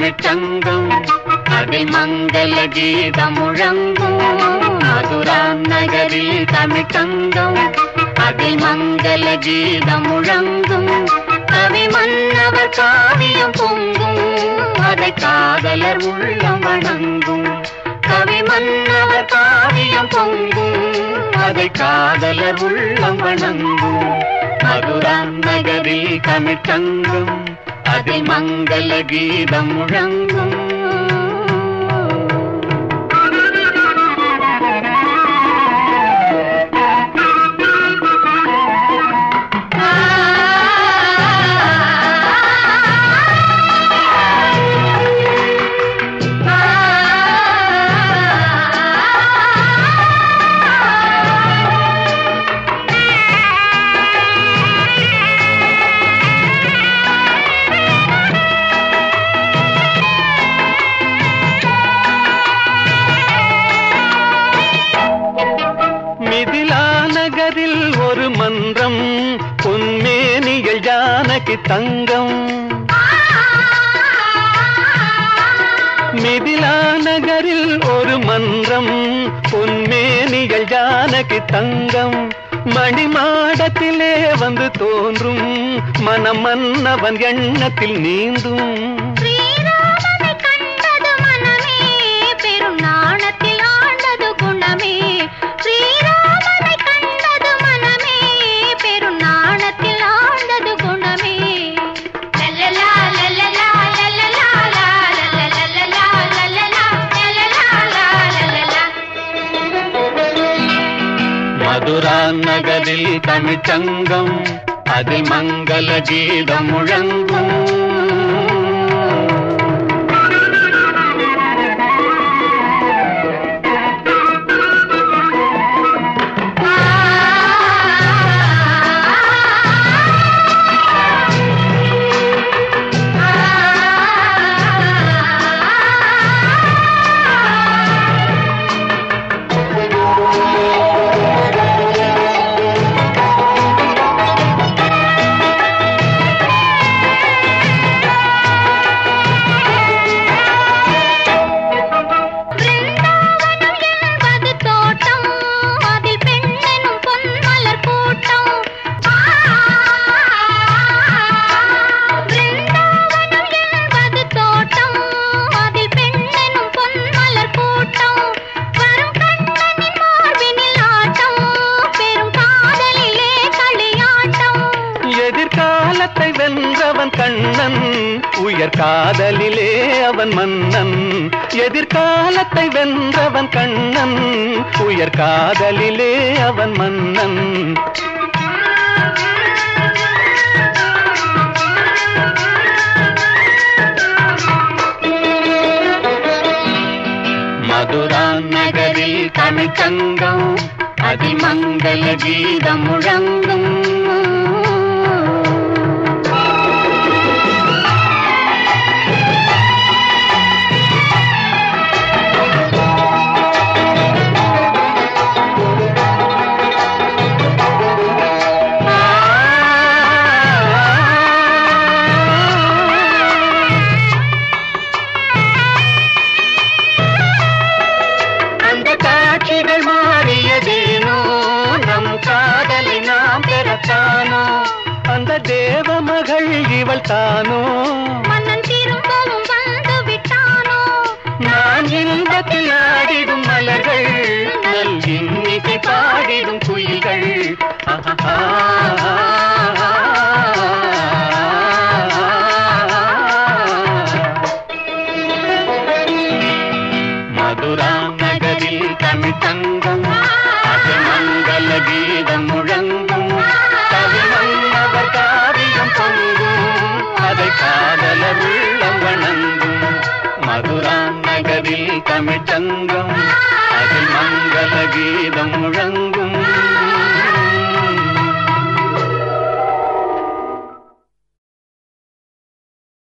மதுரா நகரில் தமிழ்ச்சங்கம் அதில் கீதம் முழங்கும் மதுரா நகரில் தமிழ்ச்சங்கம். அதில் மங்கள கீதம் முழங்கும் கவி மன்னவர் காவியம் பொங்கும். அதை காதலர் உள்ளம் வணங்கும். கவி மன்னவர் காவியம் பொங்கும். அதை காதலர் உள்ளம் வணங்கும். மதுரா நகரில் தமிழ்ச்சங்கம். அதில் மங்கள கீதம் முழங்கும் நகரில் ஒரு மன்றம் பொன்மேனிகள் ஜானகி தங்கம். மிதிலா நகரில் ஒரு மன்றம் பொன்மேனிகள் ஜானகி தங்கம். மணிமாடத்திலே வந்து தோன்றும் மனம் மன்னவன் எண்ணத்தில் நீந்தும். மதுரா நகரில் தமிழ்ச்சங்கம் அதில் மங்கள கீதம் முழங்கும். கண்ணன் உயர் காதலிலே அவன் மன்னன். எதிர்காலத்தை வென்றவன் கண்ணன் உயர் காதலிலே அவன் மன்னன். மதுரா நகரில் தமிழ்ச்சங்கம் அதிமங்கல கீதம் முழங்கும். பெறத்தானோ அந்த தேவ மகள் இவள் தானோ? மன்னன் திரும்பவும் வந்து விட்டானோ? நான் இன்பத்தில் ஆடிடும் மலர்கள் நல் இன்னிசை பாடிடும் குயில்கள். மதுரா நகரில் தமிழ் தங்கம் மங்கள கீதம் முழங்கும். நகரில் அதில் மங்கள கீதம் முழங்கும்.